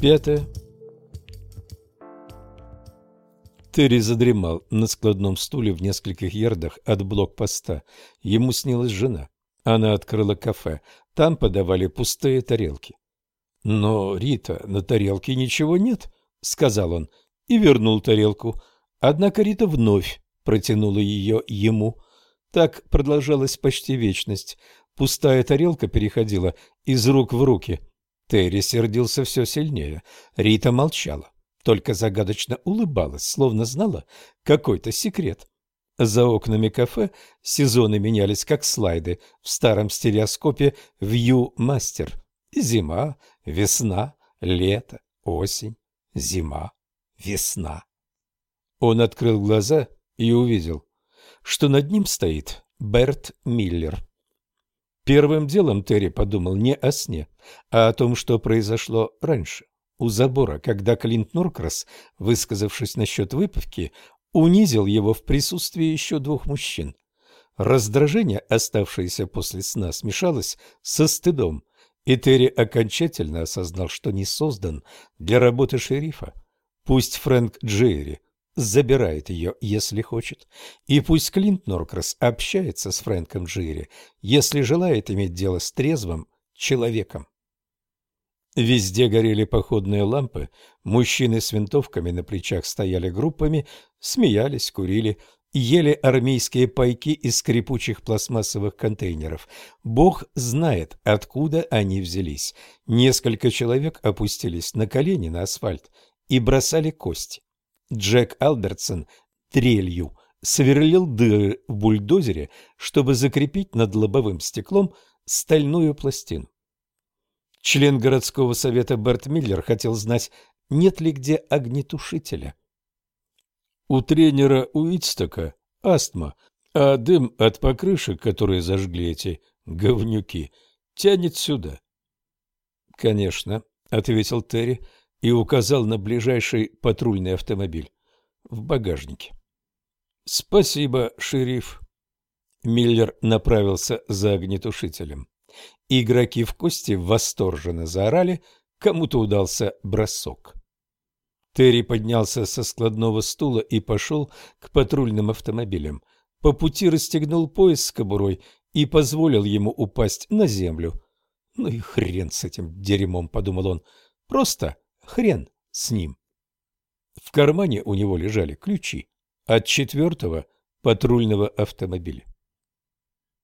Пятое. Терри задремал на складном стуле в нескольких ярдах от блокпоста. Ему снилась жена. Она открыла кафе. Там подавали пустые тарелки. «Но, Рита, на тарелке ничего нет», — сказал он, и вернул тарелку. Однако Рита вновь протянула ее ему. Так продолжалась почти вечность. Пустая тарелка переходила из рук в руки. Терри сердился все сильнее. Рита молчала, только загадочно улыбалась, словно знала какой-то секрет. За окнами кафе сезоны менялись как слайды в старом стереоскопе Master. Зима, весна, лето, осень, зима, весна. Он открыл глаза и увидел, что над ним стоит Берт Миллер. Первым делом Терри подумал не о сне, а о том, что произошло раньше, у забора, когда Клинт Норкрас, высказавшись насчет выпивки, унизил его в присутствии еще двух мужчин. Раздражение, оставшееся после сна, смешалось со стыдом, и Терри окончательно осознал, что не создан для работы шерифа. Пусть Фрэнк Джерри забирает ее, если хочет. И пусть Клинт Норкрас общается с Фрэнком Джири, если желает иметь дело с трезвым человеком. Везде горели походные лампы, мужчины с винтовками на плечах стояли группами, смеялись, курили, ели армейские пайки из скрипучих пластмассовых контейнеров. Бог знает, откуда они взялись. Несколько человек опустились на колени на асфальт и бросали кости. Джек Албертсон трелью сверлил дыры в бульдозере, чтобы закрепить над лобовым стеклом стальную пластину. Член городского совета Берт Миллер хотел знать, нет ли где огнетушителя. У тренера Уитстока астма, а дым от покрышек, которые зажгли эти говнюки, тянет сюда. — Конечно, — ответил Терри, — и указал на ближайший патрульный автомобиль в багажнике. «Спасибо, шериф». Миллер направился за огнетушителем. Игроки в кости восторженно заорали, кому-то удался бросок. Терри поднялся со складного стула и пошел к патрульным автомобилям. По пути расстегнул пояс с кобурой и позволил ему упасть на землю. «Ну и хрен с этим дерьмом», — подумал он. «Просто Хрен с ним. В кармане у него лежали ключи от четвертого патрульного автомобиля.